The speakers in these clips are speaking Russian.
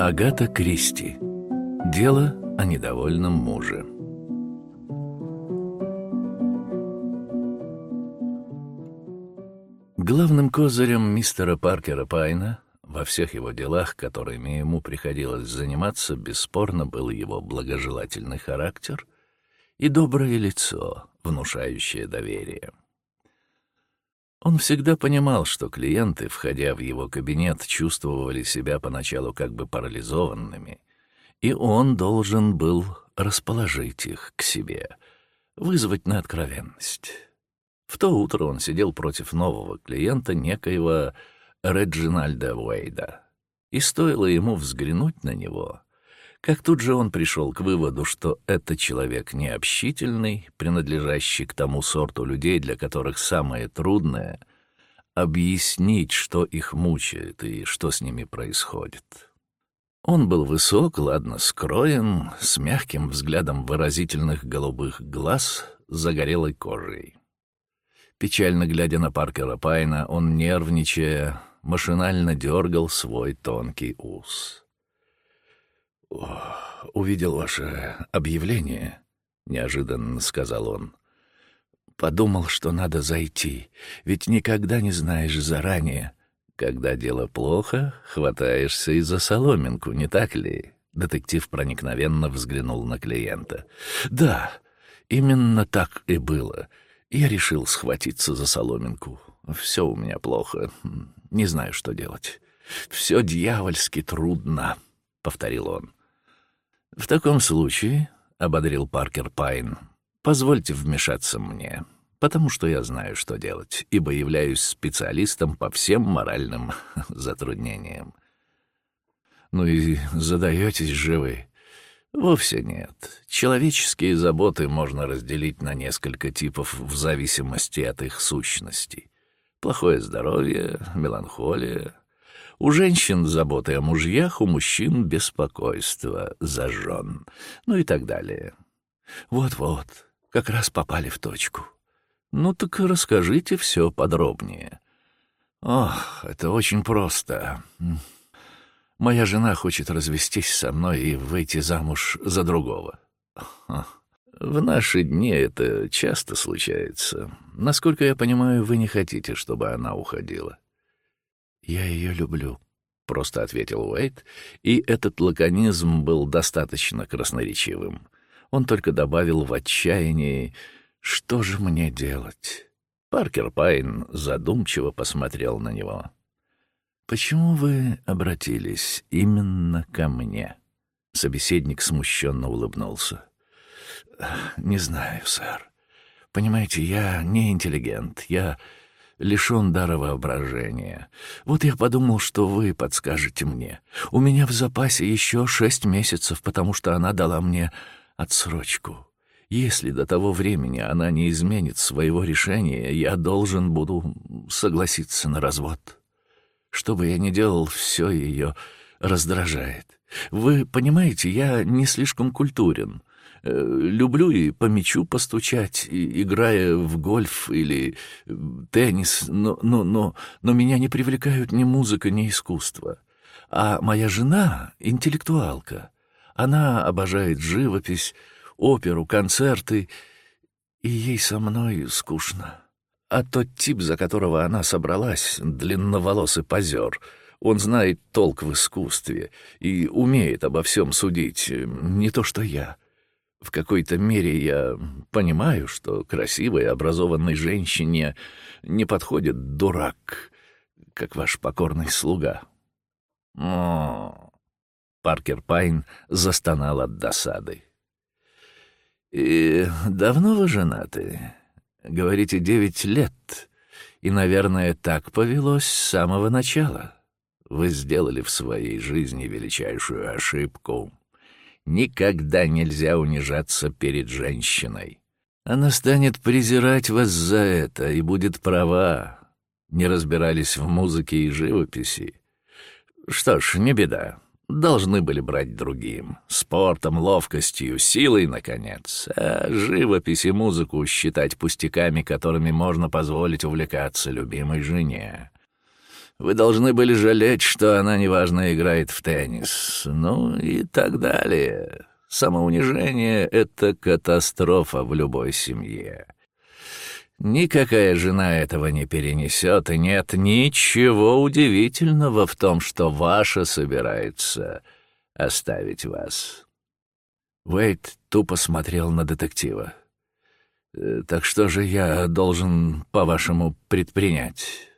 Агата Кристи. Дело о недовольном муже. Главным козырем мистера Паркера Пайна во всех его делах, которыми ему приходилось заниматься, бесспорно был его благожелательный характер и доброе лицо, внушающее доверие. Он всегда понимал, что клиенты, входя в его кабинет, чувствовали себя поначалу как бы парализованными, и он должен был расположить их к себе, вызвать на откровенность. В то утро он сидел против нового клиента, некоего Реджинальда Уэйда, и стоило ему взглянуть на него, как тут же он пришел к выводу, что это человек необщительный, принадлежащий к тому сорту людей, для которых самое трудное — объяснить, что их мучает и что с ними происходит. Он был высок, ладно скроен, с мягким взглядом выразительных голубых глаз, загорелой кожей. Печально глядя на Паркера Пайна, он, нервничая, машинально дергал свой тонкий ус увидел ваше объявление», — неожиданно сказал он. «Подумал, что надо зайти, ведь никогда не знаешь заранее. Когда дело плохо, хватаешься и за соломинку, не так ли?» Детектив проникновенно взглянул на клиента. «Да, именно так и было. Я решил схватиться за соломинку. Все у меня плохо. Не знаю, что делать. Все дьявольски трудно», — повторил он. «В таком случае», — ободрил Паркер Пайн, — «позвольте вмешаться мне, потому что я знаю, что делать, ибо являюсь специалистом по всем моральным затруднениям». «Ну и задаетесь же вы?» Вовсе нет. Человеческие заботы можно разделить на несколько типов в зависимости от их сущности. Плохое здоровье, меланхолия, у женщин заботы о мужьях, у мужчин беспокойство за жен, ну и так далее. Вот-вот, как раз попали в точку. Ну так расскажите все подробнее. Ох, это очень просто. Моя жена хочет развестись со мной и выйти замуж за другого. В наши дни это часто случается. Насколько я понимаю, вы не хотите, чтобы она уходила. «Я ее люблю», — просто ответил Уэйт, и этот лаконизм был достаточно красноречивым. Он только добавил в отчаянии «Что же мне делать?» Паркер Пайн задумчиво посмотрел на него. «Почему вы обратились именно ко мне?» Собеседник смущенно улыбнулся. «Не знаю, сэр. Понимаете, я не интеллигент. Я лишён дара воображения. Вот я подумал, что вы подскажете мне. У меня в запасе еще шесть месяцев, потому что она дала мне отсрочку. Если до того времени она не изменит своего решения, я должен буду согласиться на развод. Что бы я ни делал, все ее раздражает. Вы понимаете, я не слишком культурен. Э, люблю и по мячу постучать, играя в гольф или э, теннис, но, но, но, но меня не привлекают ни музыка, ни искусство. А моя жена — интеллектуалка. Она обожает живопись, оперу, концерты, и ей со мной скучно. А тот тип, за которого она собралась, длинноволосый позер, он знает толк в искусстве и умеет обо всем судить, э, не то что я. В какой-то мере я понимаю, что красивой, образованной женщине не подходит дурак, как ваш покорный слуга. О, Паркер Пайн застонал от досады. И давно вы женаты? Говорите, девять лет. И, наверное, так повелось с самого начала. Вы сделали в своей жизни величайшую ошибку. Никогда нельзя унижаться перед женщиной. Она станет презирать вас за это и будет права. Не разбирались в музыке и живописи. Что ж, не беда. Должны были брать другим. Спортом, ловкостью, силой, наконец. А живопись и музыку считать пустяками, которыми можно позволить увлекаться любимой жене. Вы должны были жалеть, что она неважно играет в теннис. Ну и так далее. Самоунижение — это катастрофа в любой семье. Никакая жена этого не перенесет, и нет ничего удивительного в том, что ваша собирается оставить вас. Уэйт тупо смотрел на детектива. «Э, «Так что же я должен, по-вашему, предпринять?»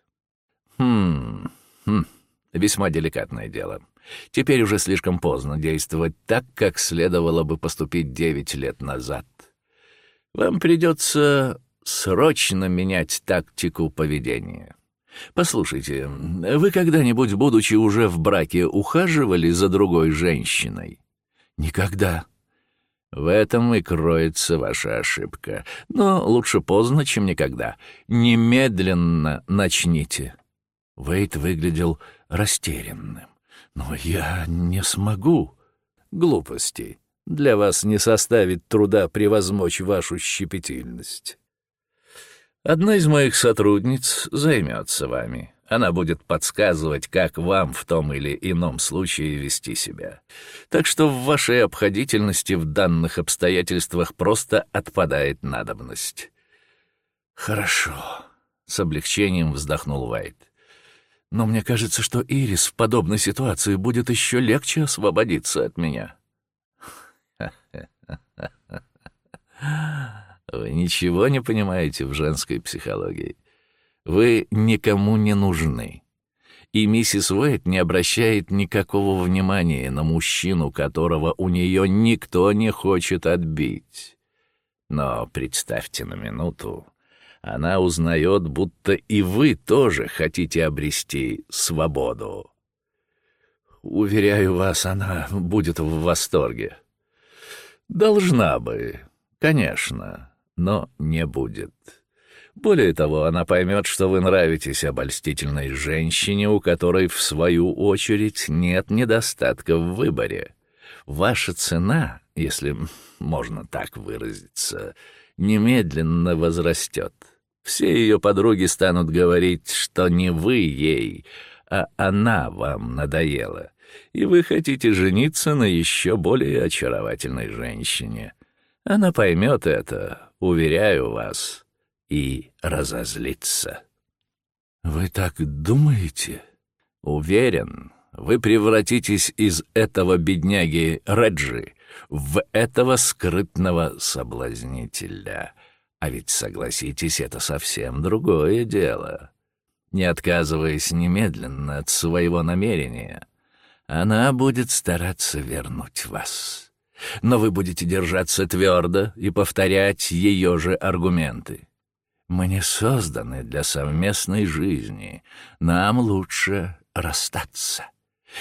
«Хм... хм... Весьма деликатное дело. Теперь уже слишком поздно действовать так, как следовало бы поступить девять лет назад. Вам придется срочно менять тактику поведения. Послушайте, вы когда-нибудь, будучи уже в браке, ухаживали за другой женщиной? Никогда. В этом и кроется ваша ошибка. Но лучше поздно, чем никогда. Немедленно начните. Вейт выглядел растерянным. «Но я не смогу». «Глупости. Для вас не составит труда превозмочь вашу щепетильность. Одна из моих сотрудниц займется вами. Она будет подсказывать, как вам в том или ином случае вести себя. Так что в вашей обходительности в данных обстоятельствах просто отпадает надобность». «Хорошо», — с облегчением вздохнул Уайт. «Но мне кажется, что Ирис в подобной ситуации будет еще легче освободиться от меня». Вы ничего не понимаете в женской психологии. Вы никому не нужны. И миссис Уэйт не обращает никакого внимания на мужчину, которого у нее никто не хочет отбить. Но представьте на минуту, она узнает, будто и вы тоже хотите обрести свободу. Уверяю вас, она будет в восторге. Должна бы, конечно но не будет. Более того, она поймет, что вы нравитесь обольстительной женщине, у которой, в свою очередь, нет недостатка в выборе. Ваша цена, если можно так выразиться, немедленно возрастет. Все ее подруги станут говорить, что не вы ей, а она вам надоела, и вы хотите жениться на еще более очаровательной женщине. Она поймет это, уверяю вас, и разозлится. Вы так думаете? Уверен, вы превратитесь из этого бедняги Реджи в этого скрытного соблазнителя. А ведь, согласитесь, это совсем другое дело. Не отказываясь немедленно от своего намерения, она будет стараться вернуть вас но вы будете держаться твердо и повторять ее же аргументы. Мы не созданы для совместной жизни. Нам лучше расстаться.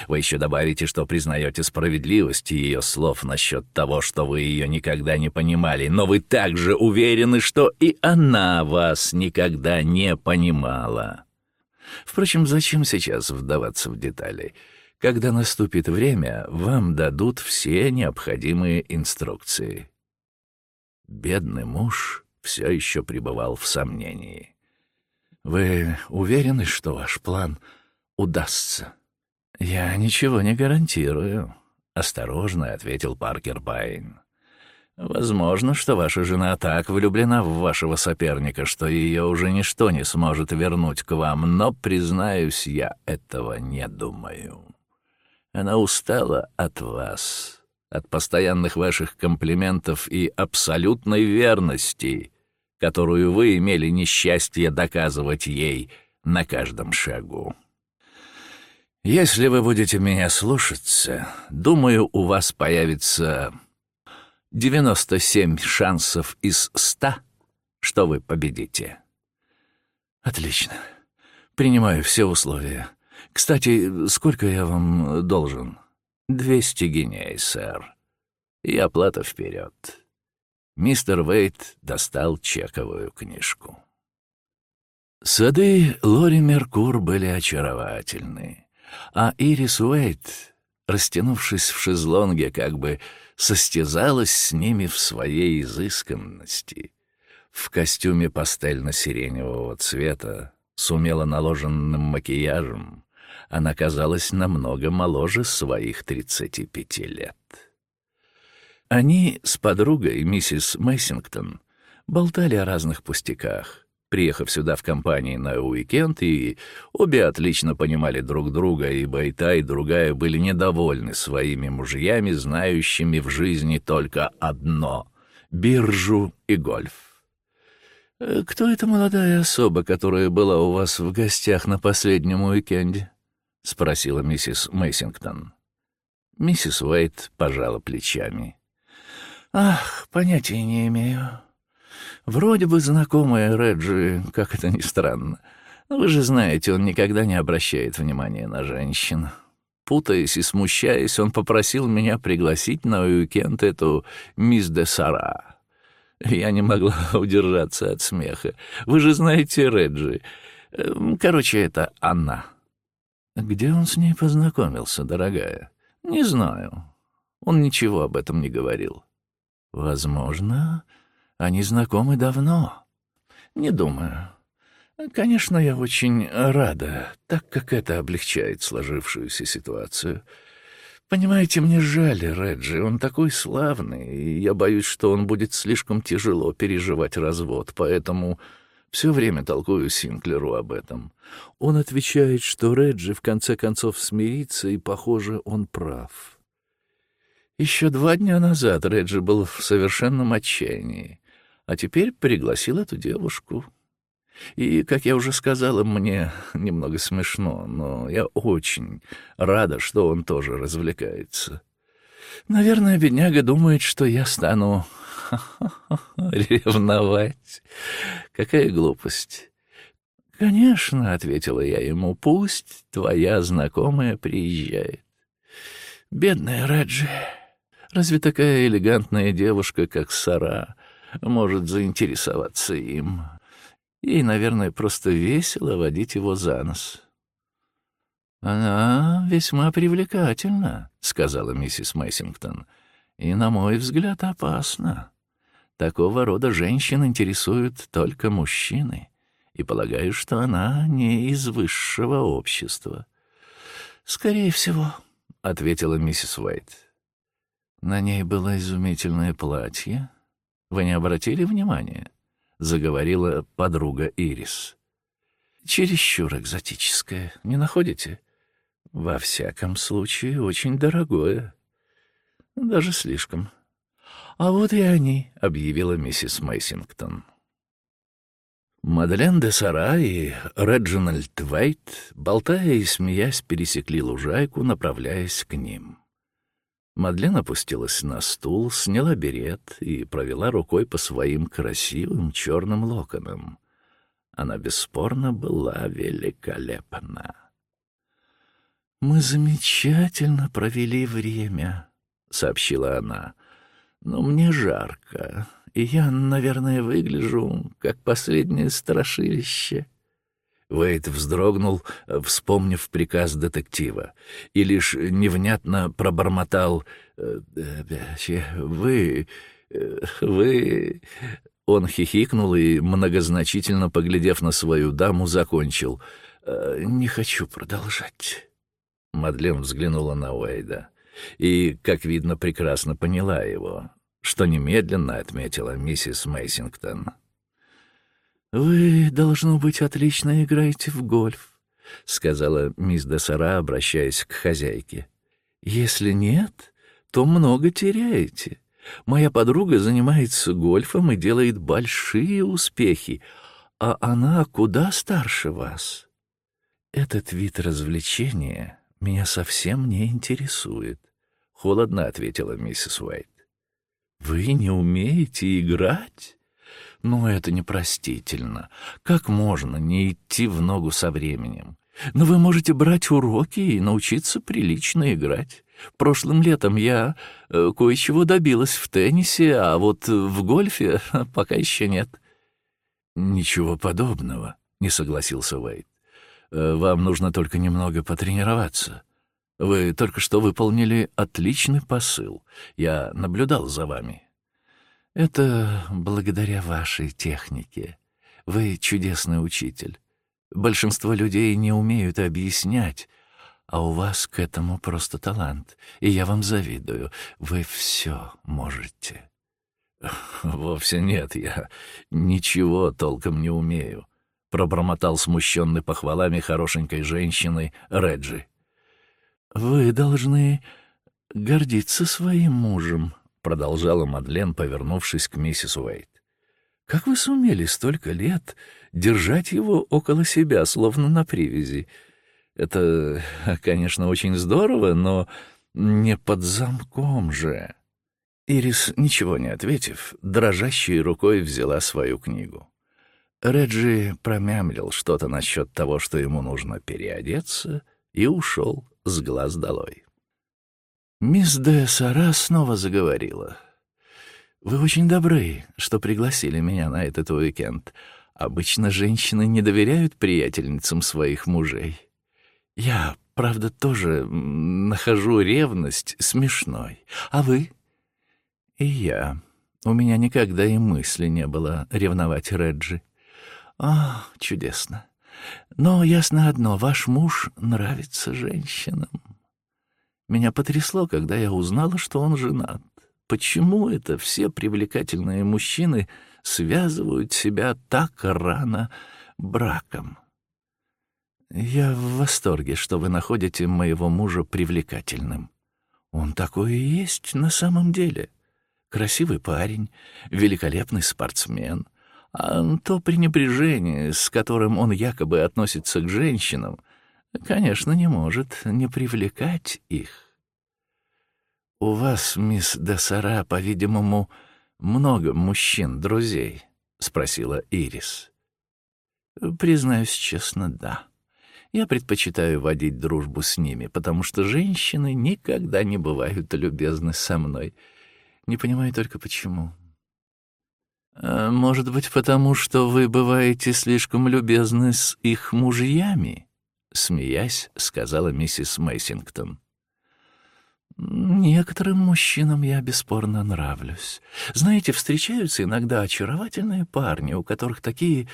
Вы еще добавите, что признаете справедливость ее слов насчет того, что вы ее никогда не понимали, но вы также уверены, что и она вас никогда не понимала. Впрочем, зачем сейчас вдаваться в детали? Когда наступит время, вам дадут все необходимые инструкции. Бедный муж все еще пребывал в сомнении. «Вы уверены, что ваш план удастся?» «Я ничего не гарантирую», — осторожно ответил Паркер Пайн. «Возможно, что ваша жена так влюблена в вашего соперника, что ее уже ничто не сможет вернуть к вам, но, признаюсь, я этого не думаю». Она устала от вас, от постоянных ваших комплиментов и абсолютной верности, которую вы имели несчастье доказывать ей на каждом шагу. Если вы будете меня слушаться, думаю, у вас появится 97 шансов из 100, что вы победите. Отлично. Принимаю все условия. Кстати, сколько я вам должен? Двести гиней, сэр. И оплата вперед. Мистер Вейт достал чековую книжку. Сады Лори Меркур были очаровательны, а Ирис Уэйт, растянувшись в шезлонге, как бы состязалась с ними в своей изысканности. В костюме пастельно-сиреневого цвета, С умело наложенным макияжем она казалась намного моложе своих 35 лет. Они с подругой, миссис Мессингтон, болтали о разных пустяках, приехав сюда в компании на уикенд, и обе отлично понимали друг друга, ибо и та, и другая были недовольны своими мужьями, знающими в жизни только одно — биржу и гольф. «Э, «Кто эта молодая особа, которая была у вас в гостях на последнем уикенде?» — спросила миссис Мейсингтон. Миссис Уэйт пожала плечами. «Ах, понятия не имею. Вроде бы знакомая Реджи, как это ни странно. Вы же знаете, он никогда не обращает внимания на женщин. Путаясь и смущаясь, он попросил меня пригласить на уикенд эту мисс де Сара. Я не могла удержаться от смеха. Вы же знаете Реджи. Эм, короче, это она. Где он с ней познакомился, дорогая? Не знаю. Он ничего об этом не говорил. Возможно, они знакомы давно. Не думаю. Конечно, я очень рада, так как это облегчает сложившуюся ситуацию. Понимаете, мне жаль Реджи, он такой славный, и я боюсь, что он будет слишком тяжело переживать развод, поэтому все время толкую Синклеру об этом. Он отвечает, что Реджи в конце концов смирится, и, похоже, он прав. Еще два дня назад Реджи был в совершенном отчаянии а теперь пригласил эту девушку. И, как я уже сказала, мне немного смешно, но я очень рада, что он тоже развлекается. Наверное, бедняга думает, что я стану ревновать. Какая глупость. «Конечно», — ответила я ему, — «пусть твоя знакомая приезжает». «Бедная Реджи, разве такая элегантная девушка, как Сара, может заинтересоваться им. Ей, наверное, просто весело водить его за нос. «Она весьма привлекательна», — сказала миссис Мессингтон, — «и, на мой взгляд, опасна. Такого рода женщин интересуют только мужчины, и полагаю, что она не из высшего общества». «Скорее всего», — ответила миссис Уайт. На ней было изумительное платье, вы не обратили внимания? Заговорила подруга Ирис. Чересчур экзотическое, не находите? Во всяком случае, очень дорогое. Даже слишком. А вот и они, объявила миссис Мейсингтон. Мадлен де Сара и Реджинальд Вейт, болтая и смеясь, пересекли лужайку, направляясь к ним. Мадлен опустилась на стул, сняла берет и провела рукой по своим красивым черным локонам. Она бесспорно была великолепна. «Мы замечательно провели время», — сообщила она. «Но мне жарко, и я, наверное, выгляжу как последнее страшилище». Уэйт вздрогнул, вспомнив приказ детектива, и лишь невнятно пробормотал «Э, «Вы... вы...» Он хихикнул и, многозначительно поглядев на свою даму, закончил «Э, «Не хочу продолжать». Мадлен взглянула на Уэйда и, как видно, прекрасно поняла его, что немедленно отметила миссис Мейсингтон. «Вы, должно быть, отлично играете в гольф», — сказала мисс Десара, обращаясь к хозяйке. «Если нет, то много теряете. Моя подруга занимается гольфом и делает большие успехи, а она куда старше вас. Этот вид развлечения меня совсем не интересует», — холодно ответила миссис Уайт. «Вы не умеете играть?» Но это непростительно. Как можно не идти в ногу со временем? Но вы можете брать уроки и научиться прилично играть. Прошлым летом я э, кое-чего добилась в теннисе, а вот в гольфе пока еще нет. Ничего подобного, не согласился Уэйд. Э, вам нужно только немного потренироваться. Вы только что выполнили отличный посыл. Я наблюдал за вами. Это благодаря вашей технике. Вы чудесный учитель. Большинство людей не умеют объяснять, а у вас к этому просто талант, и я вам завидую. Вы все можете». «Вовсе нет, я ничего толком не умею», — пробормотал смущенный похвалами хорошенькой женщины Реджи. «Вы должны гордиться своим мужем», — продолжала Мадлен, повернувшись к миссис Уэйт. «Как вы сумели столько лет держать его около себя, словно на привязи? Это, конечно, очень здорово, но не под замком же». Ирис, ничего не ответив, дрожащей рукой взяла свою книгу. Реджи промямлил что-то насчет того, что ему нужно переодеться, и ушел с глаз долой. Мисс де Сара снова заговорила. «Вы очень добры, что пригласили меня на этот уикенд. Обычно женщины не доверяют приятельницам своих мужей. Я, правда, тоже нахожу ревность смешной. А вы?» «И я. У меня никогда и мысли не было ревновать Реджи. О, чудесно. Но ясно одно, ваш муж нравится женщинам». Меня потрясло, когда я узнала, что он женат. Почему это все привлекательные мужчины связывают себя так рано браком? Я в восторге, что вы находите моего мужа привлекательным. Он такой и есть на самом деле. Красивый парень, великолепный спортсмен. А то пренебрежение, с которым он якобы относится к женщинам — конечно, не может не привлекать их. «У вас, мисс Десара, по-видимому, много мужчин, друзей?» — спросила Ирис. «Признаюсь честно, да. Я предпочитаю водить дружбу с ними, потому что женщины никогда не бывают любезны со мной. Не понимаю только почему». «А «Может быть, потому что вы бываете слишком любезны с их мужьями?» — смеясь, сказала миссис Мейсингтон. «Некоторым мужчинам я бесспорно нравлюсь. Знаете, встречаются иногда очаровательные парни, у которых такие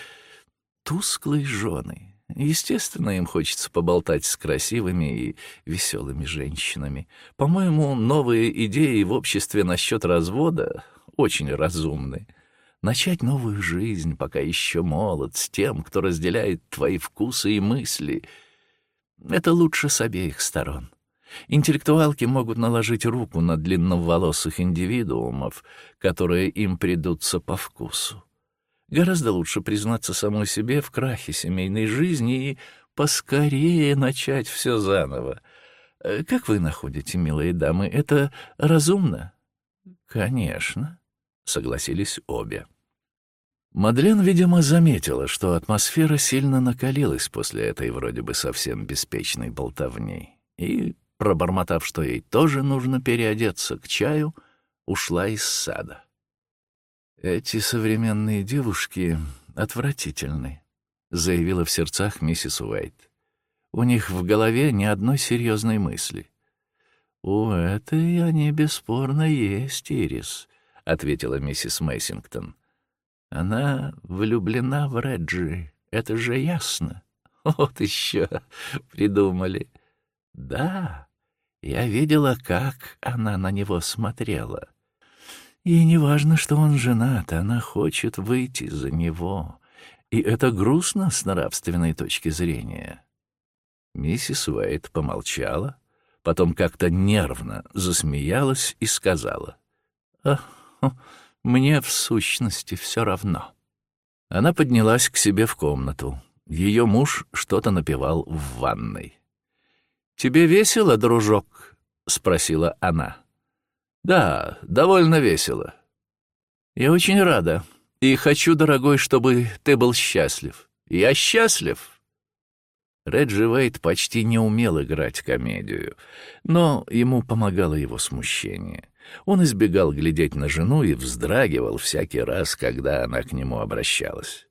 тусклые жены. Естественно, им хочется поболтать с красивыми и веселыми женщинами. По-моему, новые идеи в обществе насчет развода очень разумны. Начать новую жизнь, пока еще молод, с тем, кто разделяет твои вкусы и мысли — это лучше с обеих сторон. Интеллектуалки могут наложить руку на длинноволосых индивидуумов, которые им придутся по вкусу. Гораздо лучше признаться самой себе в крахе семейной жизни и поскорее начать все заново. Э, как вы находите, милые дамы, это разумно? Конечно, согласились обе. Мадлен, видимо, заметила, что атмосфера сильно накалилась после этой вроде бы совсем беспечной болтовни, и, пробормотав, что ей тоже нужно переодеться к чаю, ушла из сада. «Эти современные девушки отвратительны», — заявила в сердцах миссис Уайт. «У них в голове ни одной серьезной мысли». «У этой они бесспорно есть, Ирис», — ответила миссис Мейсингтон. Она влюблена в Реджи, это же ясно. Вот еще придумали. Да, я видела, как она на него смотрела. И не важно, что он женат, она хочет выйти за него. И это грустно с нравственной точки зрения. Миссис Уэйт помолчала, потом как-то нервно засмеялась и сказала. «Ах, мне, в сущности, все равно. Она поднялась к себе в комнату. Ее муж что-то напевал в ванной. «Тебе весело, дружок?» — спросила она. «Да, довольно весело. Я очень рада. И хочу, дорогой, чтобы ты был счастлив. Я счастлив!» Реджи Вейт почти не умел играть комедию, но ему помогало его смущение. Он избегал глядеть на жену и вздрагивал всякий раз, когда она к нему обращалась.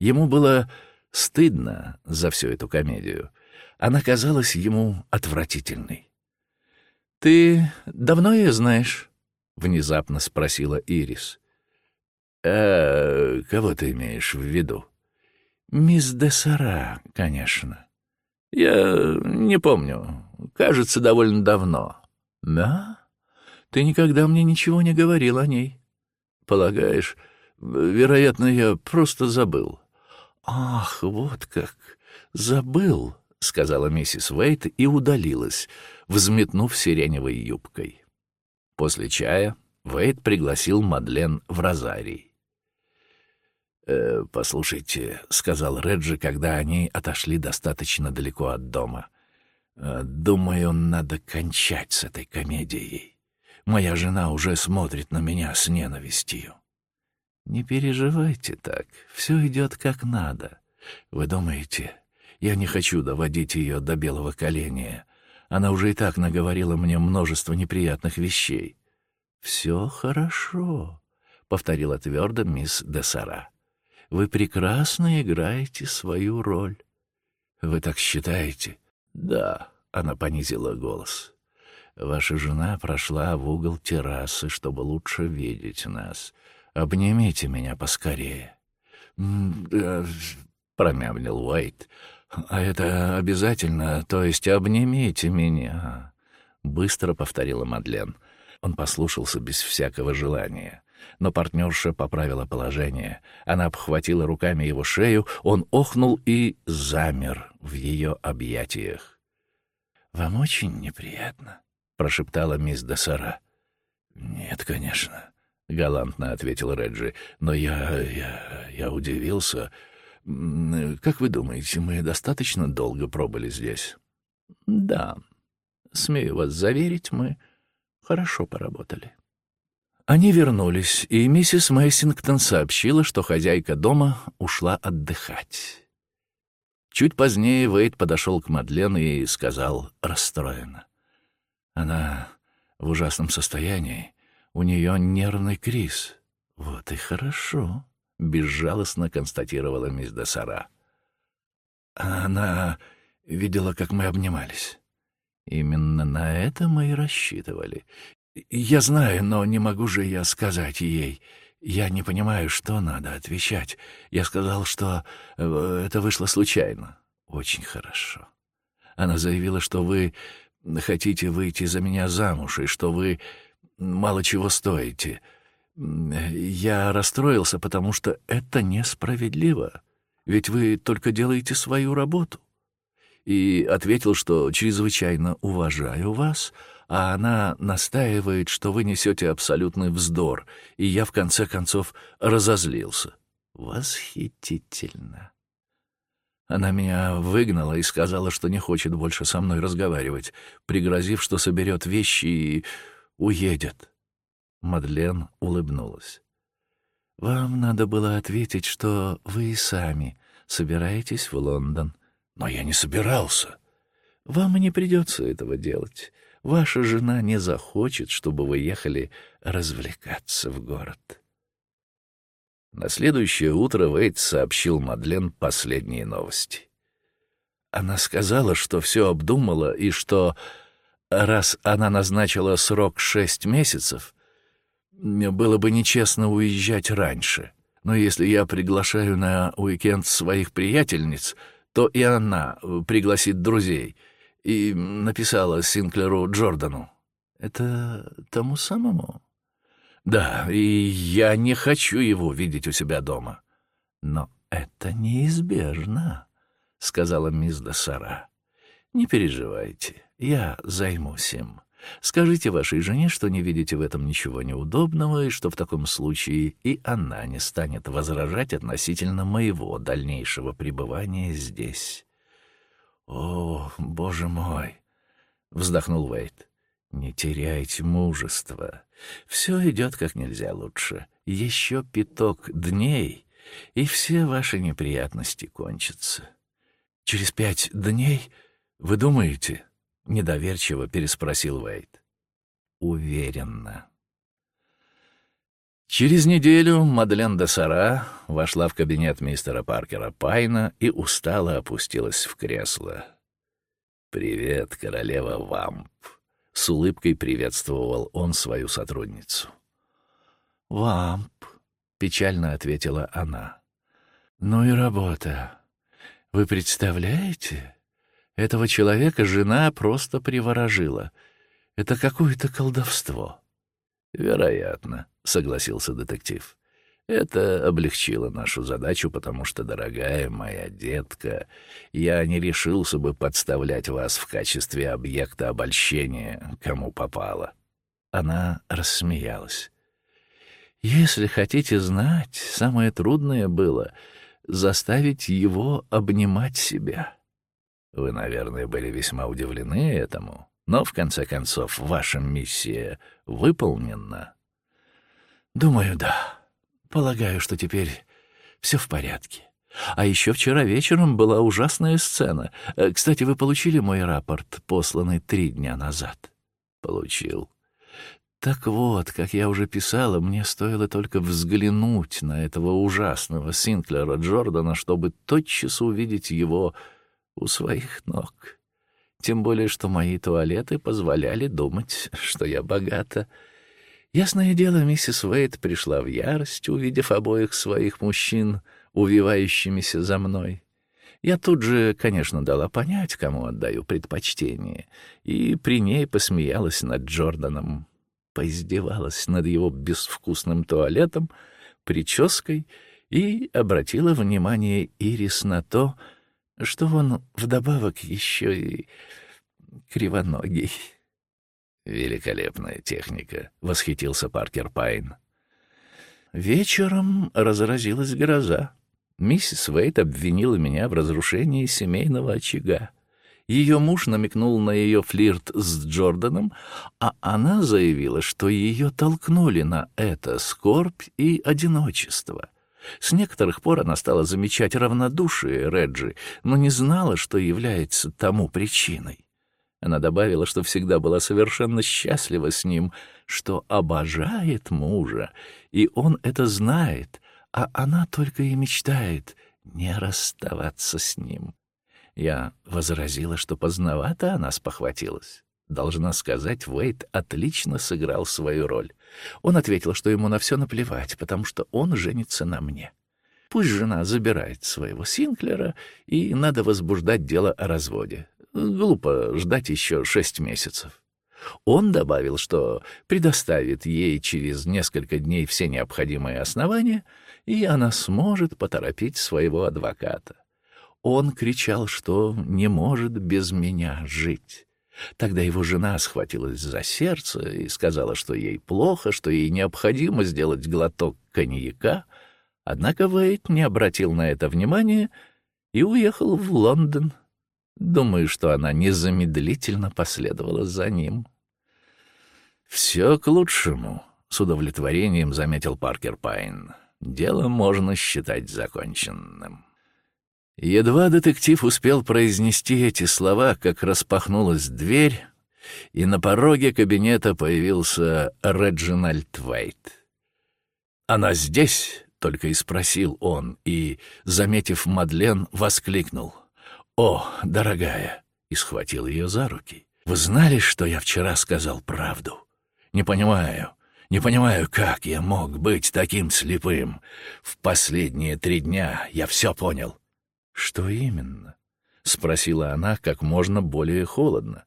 Ему было стыдно за всю эту комедию. Она казалась ему отвратительной. «Ты давно ее знаешь?» — внезапно спросила Ирис. «А кого ты имеешь в виду?» Мисс де Сара, конечно. Я не помню. Кажется, довольно давно. Да? Ты никогда мне ничего не говорил о ней. Полагаешь, вероятно, я просто забыл. Ах, вот как. Забыл, сказала миссис Уэйт и удалилась, взметнув сиреневой юбкой. После чая Вейт пригласил Мадлен в розарий. «Э, «Послушайте», — сказал Реджи, когда они отошли достаточно далеко от дома. «э, «Думаю, надо кончать с этой комедией. Моя жена уже смотрит на меня с ненавистью». «Не переживайте так, все идет как надо. Вы думаете, я не хочу доводить ее до белого коленя. Она уже и так наговорила мне множество неприятных вещей». «Все хорошо», — повторила твердо мисс Десара. Вы прекрасно играете свою роль. Вы так считаете? Да, она понизила голос. Ваша жена прошла в угол террасы, чтобы лучше видеть нас. Обнимите меня поскорее. Да, промямлил Уайт. А это обязательно, то есть обнимите меня. Быстро повторила Мадлен. Он послушался без всякого желания но партнерша поправила положение. Она обхватила руками его шею, он охнул и замер в ее объятиях. «Вам очень неприятно», — прошептала мисс Досара. «Нет, конечно», — галантно ответил Реджи, — «но я... я... я удивился. Как вы думаете, мы достаточно долго пробыли здесь?» «Да, смею вас заверить, мы хорошо поработали». Они вернулись, и миссис Мэйсингтон сообщила, что хозяйка дома ушла отдыхать. Чуть позднее Вейд подошел к Мадлен и сказал расстроенно. «Она в ужасном состоянии, у нее нервный криз». «Вот и хорошо», — безжалостно констатировала мисс Десара. «Она видела, как мы обнимались». Именно на это мы и рассчитывали. «Я знаю, но не могу же я сказать ей. Я не понимаю, что надо отвечать. Я сказал, что э, это вышло случайно». «Очень хорошо». Она заявила, что вы хотите выйти за меня замуж, и что вы мало чего стоите. Я расстроился, потому что это несправедливо. Ведь вы только делаете свою работу. И ответил, что чрезвычайно уважаю вас, — а она настаивает, что вы несете абсолютный вздор, и я, в конце концов, разозлился. Восхитительно. Она меня выгнала и сказала, что не хочет больше со мной разговаривать, пригрозив, что соберет вещи и уедет. Мадлен улыбнулась. «Вам надо было ответить, что вы и сами собираетесь в Лондон». «Но я не собирался». «Вам и не придется этого делать. Ваша жена не захочет, чтобы вы ехали развлекаться в город. На следующее утро Вейт сообщил Мадлен последние новости. Она сказала, что все обдумала и что, раз она назначила срок шесть месяцев, было бы нечестно уезжать раньше. Но если я приглашаю на уикенд своих приятельниц, то и она пригласит друзей — и написала Синклеру Джордану. Это тому самому? Да, и я не хочу его видеть у себя дома. Но это неизбежно, сказала мисс Досара. Не переживайте, я займусь им. Скажите вашей жене, что не видите в этом ничего неудобного, и что в таком случае и она не станет возражать относительно моего дальнейшего пребывания здесь. «О, боже мой!» — вздохнул Уэйт. «Не теряйте мужества. Все идет как нельзя лучше. Еще пяток дней, и все ваши неприятности кончатся. Через пять дней, вы думаете?» — недоверчиво переспросил Уэйт. «Уверенно». Через неделю Мадлен де Сара вошла в кабинет мистера Паркера Пайна и устало опустилась в кресло. «Привет, королева Вамп!» — с улыбкой приветствовал он свою сотрудницу. «Вамп!» — печально ответила она. «Ну и работа. Вы представляете? Этого человека жена просто приворожила. Это какое-то колдовство. Вероятно, согласился детектив. Это облегчило нашу задачу, потому что, дорогая моя детка, я не решился бы подставлять вас в качестве объекта обольщения, кому попало. Она рассмеялась. Если хотите знать, самое трудное было заставить его обнимать себя. Вы, наверное, были весьма удивлены этому, но, в конце концов, ваша миссия выполнена. Думаю, да. Полагаю, что теперь все в порядке. А еще вчера вечером была ужасная сцена. Э, кстати, вы получили мой рапорт, посланный три дня назад? Получил. Так вот, как я уже писала, мне стоило только взглянуть на этого ужасного Синклера Джордана, чтобы тотчас увидеть его у своих ног. Тем более, что мои туалеты позволяли думать, что я богата. Ясное дело, миссис Уэйт пришла в ярость, увидев обоих своих мужчин, увивающимися за мной. Я тут же, конечно, дала понять, кому отдаю предпочтение, и при ней посмеялась над Джорданом, поиздевалась над его безвкусным туалетом, прической и обратила внимание Ирис на то, что он вдобавок еще и кривоногий. «Великолепная техника», — восхитился Паркер Пайн. Вечером разразилась гроза. Миссис Вейт обвинила меня в разрушении семейного очага. Ее муж намекнул на ее флирт с Джорданом, а она заявила, что ее толкнули на это скорбь и одиночество. С некоторых пор она стала замечать равнодушие Реджи, но не знала, что является тому причиной. Она добавила, что всегда была совершенно счастлива с ним, что обожает мужа, и он это знает, а она только и мечтает не расставаться с ним. Я возразила, что поздновато она спохватилась. Должна сказать, Уэйт отлично сыграл свою роль. Он ответил, что ему на все наплевать, потому что он женится на мне. Пусть жена забирает своего Синклера, и надо возбуждать дело о разводе. Глупо ждать еще шесть месяцев. Он добавил, что предоставит ей через несколько дней все необходимые основания, и она сможет поторопить своего адвоката. Он кричал, что не может без меня жить. Тогда его жена схватилась за сердце и сказала, что ей плохо, что ей необходимо сделать глоток коньяка, однако Вейт не обратил на это внимания и уехал в Лондон. Думаю, что она незамедлительно последовала за ним. «Все к лучшему», — с удовлетворением заметил Паркер Пайн. «Дело можно считать законченным». Едва детектив успел произнести эти слова, как распахнулась дверь, и на пороге кабинета появился Реджинальд Вайт. «Она здесь?» — только и спросил он, и, заметив Мадлен, воскликнул. «О, дорогая!» — и схватил ее за руки. «Вы знали, что я вчера сказал правду? Не понимаю, не понимаю, как я мог быть таким слепым. В последние три дня я все понял». «Что именно?» — спросила она как можно более холодно.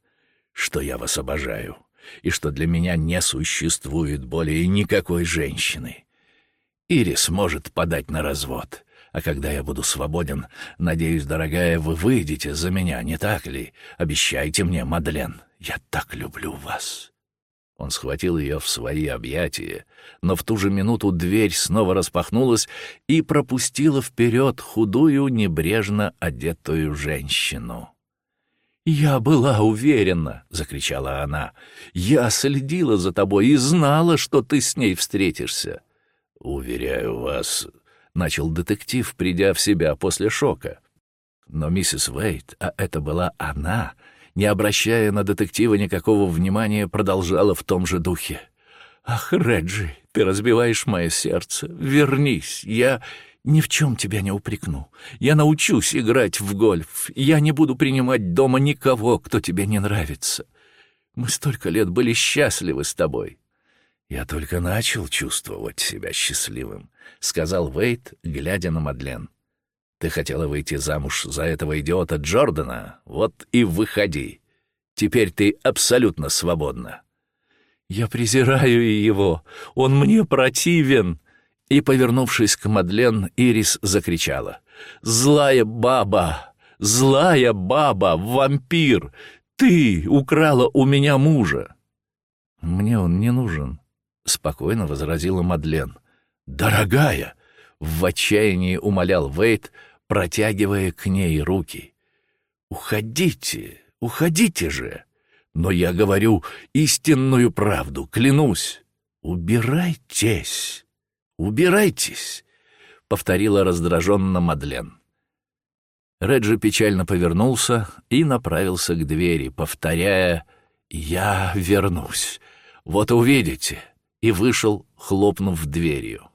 «Что я вас обожаю, и что для меня не существует более никакой женщины. Ирис может подать на развод, а когда я буду свободен, надеюсь, дорогая, вы выйдете за меня, не так ли? Обещайте мне, Мадлен, я так люблю вас». Он схватил ее в свои объятия, но в ту же минуту дверь снова распахнулась и пропустила вперед худую, небрежно одетую женщину. «Я была уверена!» — закричала она. «Я следила за тобой и знала, что ты с ней встретишься!» «Уверяю вас...» — начал детектив, придя в себя после шока. Но миссис Вейт, а это была она, не обращая на детектива никакого внимания, продолжала в том же духе. «Ах, Реджи, ты разбиваешь мое сердце. Вернись, я ни в чем тебя не упрекну. Я научусь играть в гольф. Я не буду принимать дома никого, кто тебе не нравится. Мы столько лет были счастливы с тобой». «Я только начал чувствовать себя счастливым», — сказал Вейт, глядя на Мадлен. Ты хотела выйти замуж за этого идиота Джордана? Вот и выходи. Теперь ты абсолютно свободна». «Я презираю его. Он мне противен». И, повернувшись к Мадлен, Ирис закричала. «Злая баба! Злая баба! Вампир! Ты украла у меня мужа!» «Мне он не нужен», — спокойно возразила Мадлен. «Дорогая!» — в отчаянии умолял Вейт, протягивая к ней руки. «Уходите, уходите же! Но я говорю истинную правду, клянусь! Убирайтесь! Убирайтесь!» — повторила раздраженно Мадлен. Реджи печально повернулся и направился к двери, повторяя «Я вернусь. Вот увидите!» И вышел, хлопнув дверью.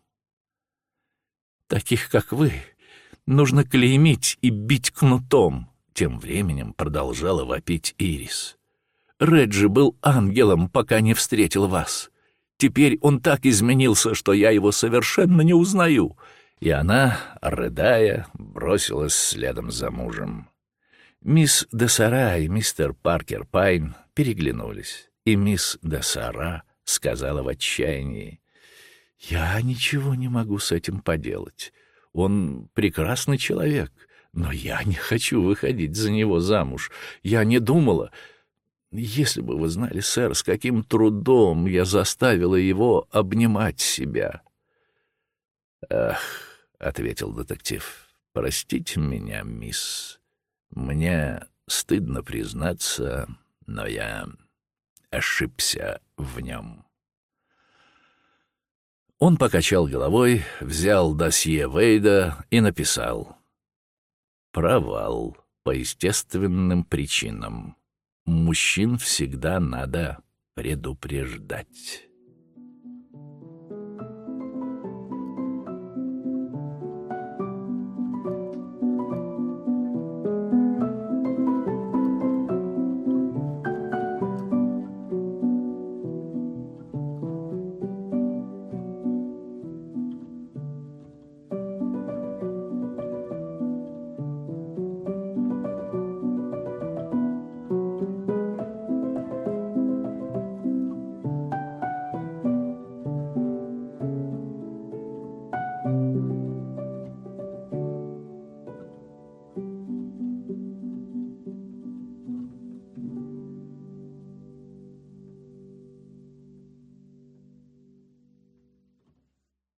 «Таких, как вы, нужно клеймить и бить кнутом», — тем временем продолжала вопить Ирис. «Реджи был ангелом, пока не встретил вас. Теперь он так изменился, что я его совершенно не узнаю». И она, рыдая, бросилась следом за мужем. Мисс Десара и мистер Паркер Пайн переглянулись, и мисс Десара сказала в отчаянии, «Я ничего не могу с этим поделать. Он прекрасный человек, но я не хочу выходить за него замуж. Я не думала... Если бы вы знали, сэр, с каким трудом я заставила его обнимать себя». «Ах», — ответил детектив, — «простите меня, мисс. Мне стыдно признаться, но я ошибся в нем». Он покачал головой, взял досье Вейда и написал. «Провал по естественным причинам. Мужчин всегда надо предупреждать».